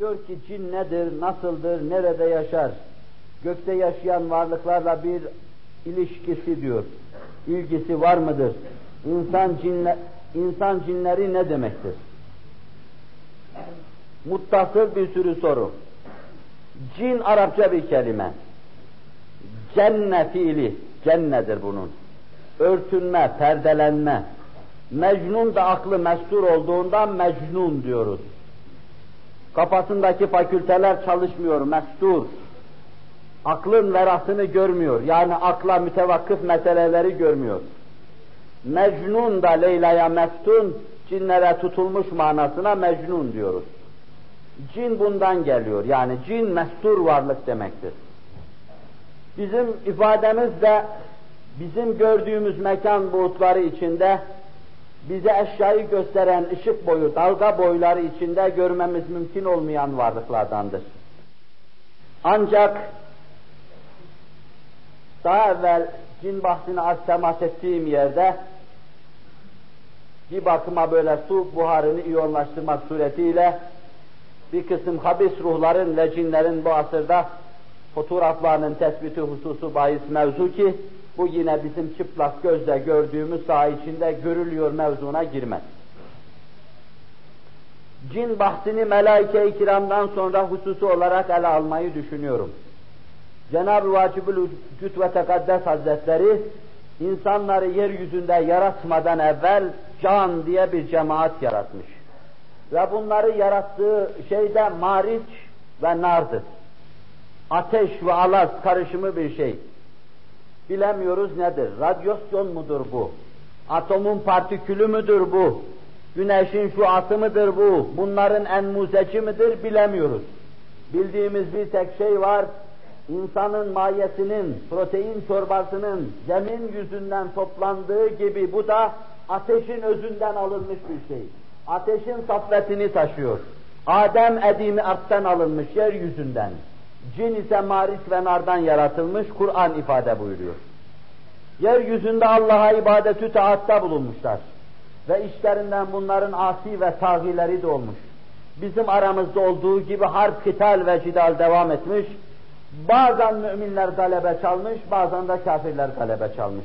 Diyor ki cin nedir, nasıldır, nerede yaşar? Gökte yaşayan varlıklarla bir ilişkisi diyor. İlgisi var mıdır? İnsan, cinle, insan cinleri ne demektir? Muttasıl bir sürü soru. Cin Arapça bir kelime. Cenne fiili, cennedir bunun. Örtünme, perdelenme. Mecnun da aklı mestur olduğundan mecnun diyoruz. Kafasındaki fakülteler çalışmıyor, mestur. Aklın verasını görmüyor. Yani akla mütevakkıf meseleleri görmüyor. Mecnun da Leyla'ya meftun, cinlere tutulmuş manasına mecnun diyoruz. Cin bundan geliyor. Yani cin mestur varlık demektir. Bizim ifademiz de bizim gördüğümüz mekan buğutları içinde bize eşyayı gösteren ışık boyu, dalga boyları içinde görmemiz mümkün olmayan varlıklardandır. Ancak daha evvel cin bahsini az temas ettiğim yerde bir bakıma böyle su buharını iyonlaştırmak suretiyle bir kısım habis ruhların ve cinlerin bu asırda fotoğraflarının tespiti hususu bahis mevzu ki bu yine bizim çıplak gözle gördüğümüz saha içinde görülüyor mevzuna girmez. Cin bahsini melaike-i kiramdan sonra hususu olarak ele almayı düşünüyorum. Cenab-ı Vacibül Vücut ve Tekaddes Hazretleri insanları yeryüzünde yaratmadan evvel can diye bir cemaat yaratmış. Ve bunları yarattığı şeyde mariç ve nardır. Ateş ve alaz karışımı bir şey. Bilemiyoruz nedir? Radyasyon mudur bu? Atomun partikülü müdür bu? Güneşin şu atı mıdır bu? Bunların en muzeci midir? Bilemiyoruz. Bildiğimiz bir tek şey var, insanın mayesinin, protein çorbasının zemin yüzünden toplandığı gibi bu da ateşin özünden alınmış bir şey. Ateşin safvetini taşıyor. Adem edimi arttan alınmış yeryüzünden. Cin ise mariç ve nardan yaratılmış, Kur'an ifade buyuruyor. Yeryüzünde Allah'a ibadetü taatta bulunmuşlar. Ve işlerinden bunların asi ve tağileri de olmuş. Bizim aramızda olduğu gibi harp, kital ve cidal devam etmiş. Bazen müminler galebe çalmış, bazen de kafirler galebe çalmış.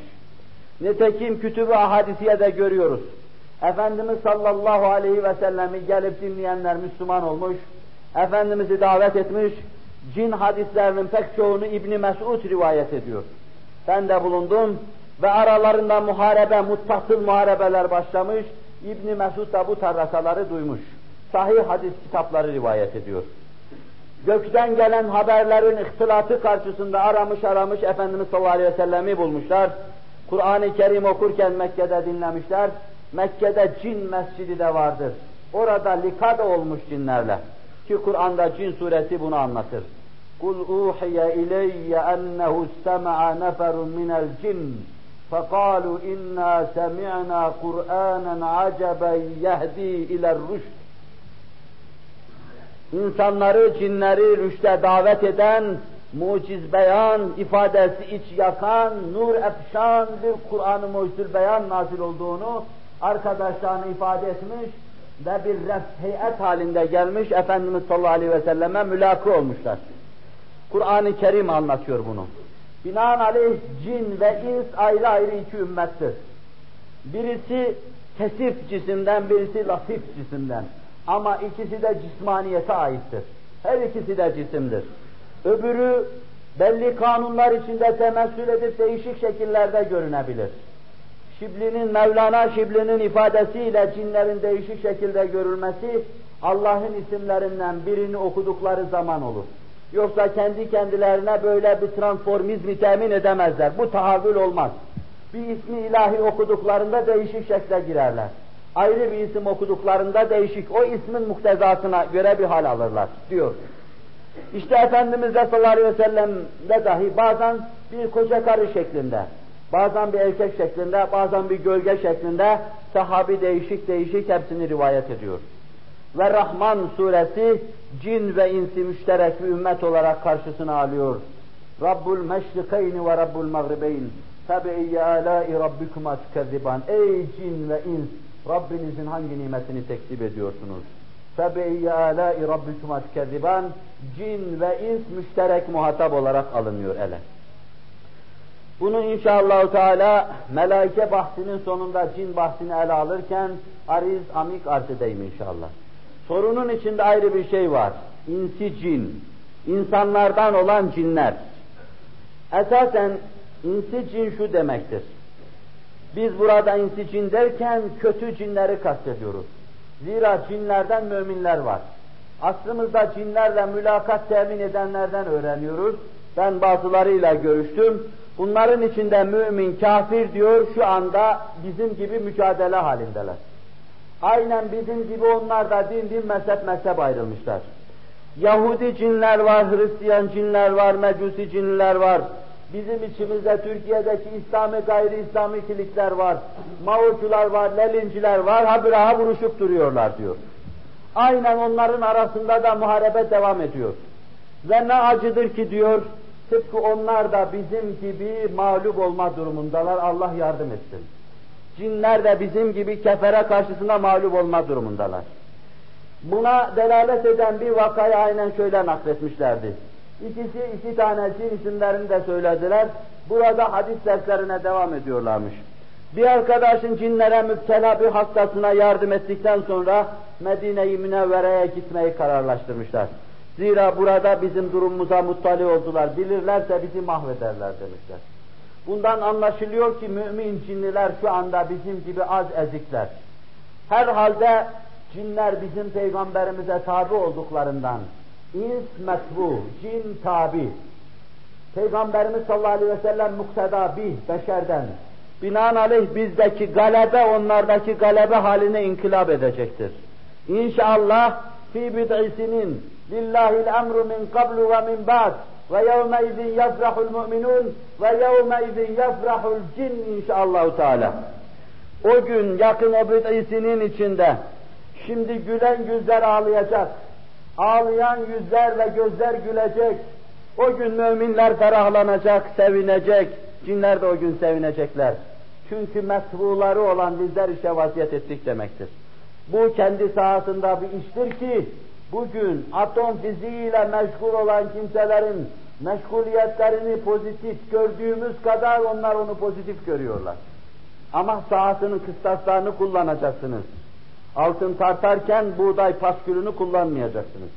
Nitekim kütüb-ü ahadisiyede görüyoruz. Efendimiz sallallahu aleyhi ve sellemi gelip dinleyenler Müslüman olmuş, Efendimiz'i davet etmiş, cin hadislerinin pek çoğunu İbni Mesud rivayet ediyor. Ben de bulundum ve aralarında muharebe, muttasıl muharebeler başlamış, İbni Mesud da bu tarrasaları duymuş. Sahih hadis kitapları rivayet ediyor. Gökten gelen haberlerin ihtilatı karşısında aramış aramış Efendimiz sallallahu aleyhi ve sellemi bulmuşlar. Kur'an-ı Kerim okurken Mekke'de dinlemişler. Mekke'de cin mescidi de vardır. Orada lika da olmuş cinlerle. Ki Kur'an'da cin suresi bunu anlatır. قُلْ اُوحِيَ اِلَيَّ اَنَّهُ اسْتَمَعَ نَفَرٌ مِنَ الْجِنِّ فَقَالُوا اِنَّا سَمِعْنَا قُرْآنًا عَجَبًا يَهْدِي اِلَى الرُّشْدِ İnsanları, cinleri rüşte davet eden, muciz beyan, ifadesi iç yakan, nur efşan bir Kur'an-ı Mucizül Beyan nazil olduğunu arkadaşlarına ifade etmiş ve bir ref halinde gelmiş Efendimiz sallallahu aleyhi ve selleme mülakı olmuşlar. Kur'an-ı Kerim anlatıyor bunu. Binaenaleyh cin ve ins ayrı ayrı iki ümmettir. Birisi kesif cisimden, birisi latif cisimden. Ama ikisi de cismaniyete aittir. Her ikisi de cisimdir. Öbürü belli kanunlar içinde temessül edip değişik şekillerde görünebilir. Şibli'nin, Mevlana Şibli'nin ifadesiyle cinlerin değişik şekilde görülmesi Allah'ın isimlerinden birini okudukları zaman olur. Yoksa kendi kendilerine böyle bir transformizmi temin edemezler. Bu tahavül olmaz. Bir ismi ilahi okuduklarında değişik şekle girerler. Ayrı bir isim okuduklarında değişik, o ismin muktezasına göre bir hal alırlar diyor. İşte Efendimiz de sallallahu aleyhi ve sellem'de dahi bazen bir koca karı şeklinde, Bazen bir erkek şeklinde, bazen bir gölge şeklinde sahabi değişik değişik hepsini rivayet ediyor. Ve Rahman suresi cin ve insi müşterek bir ümmet olarak karşısına alıyor. Rabbul meşrikeyni ve Rabbul mağribeyn. Febi'yi alâi rabbikuma tükezziban. Ey cin ve ins! Rabbinizin hangi nimetini tekzip ediyorsunuz? Febi'yi alâi rabbikuma tükezziban. Cin ve ins müşterek muhatap olarak alınıyor ele. Bunu inşallah Teala melaike bahsinin sonunda cin bahsini ele alırken ariz amik arz edeyim inşallah. Sorunun içinde ayrı bir şey var. İnsi cin, insanlardan olan cinler. Esasen insi cin şu demektir. Biz burada insi cin derken kötü cinleri kastediyoruz. Zira cinlerden müminler var. Aslımızda cinlerle mülakat temin edenlerden öğreniyoruz. Ben bazılarıyla görüştüm. Bunların içinde mümin, kafir diyor şu anda bizim gibi mücadele halindeler. Aynen bizim gibi onlar da din din mezhep mezhep ayrılmışlar. Yahudi cinler var, Hristiyan cinler var, Mecusi cinler var. Bizim içimizde Türkiye'deki İslami gayri İslami kilikler var. Maocular var, Lelinciler var, habire vuruşup duruyorlar diyor. Aynen onların arasında da muharebe devam ediyor. Ve ne acıdır ki diyor, tıpkı onlar da bizim gibi mağlup olma durumundalar, Allah yardım etsin. Cinler de bizim gibi kefere karşısında mağlup olma durumundalar. Buna delalet eden bir vakayı aynen şöyle nakletmişlerdi. İkisi iki tane cin isimlerini de söylediler. Burada hadis derslerine devam ediyorlarmış. Bir arkadaşın cinlere müptela bir hastasına yardım ettikten sonra Medine-i Münevvere'ye gitmeyi kararlaştırmışlar. Zira burada bizim durumumuza muttali oldular, bilirlerse bizi mahvederler demişler. Bundan anlaşılıyor ki mümin cinliler şu anda bizim gibi az ezikler. Herhalde cinler bizim peygamberimize tabi olduklarından, ins metbu, cin tabi. Peygamberimiz sallallahu aleyhi ve sellem mukteda bih, beşerden. Binaenaleyh bizdeki galebe onlardaki galebe haline inkılap edecektir. İnşallah fi bid'isinin lillahil emru min qablu ve min ba'd ve yevme izin yefrahul mu'minun ve yevme izin yefrahul cin inşallah Teala. O gün yakın o bid'isinin içinde şimdi gülen yüzler ağlayacak. Ağlayan yüzler ve gözler gülecek. O gün müminler ferahlanacak, sevinecek. Cinler de o gün sevinecekler. Çünkü metbuları olan bizler işe vaziyet ettik demektir. Bu kendi sahasında bir iştir ki bugün atom fiziğiyle meşgul olan kimselerin meşguliyetlerini pozitif gördüğümüz kadar onlar onu pozitif görüyorlar. Ama sahasının kıstaslarını kullanacaksınız. Altın tartarken buğday paskülünü kullanmayacaksınız.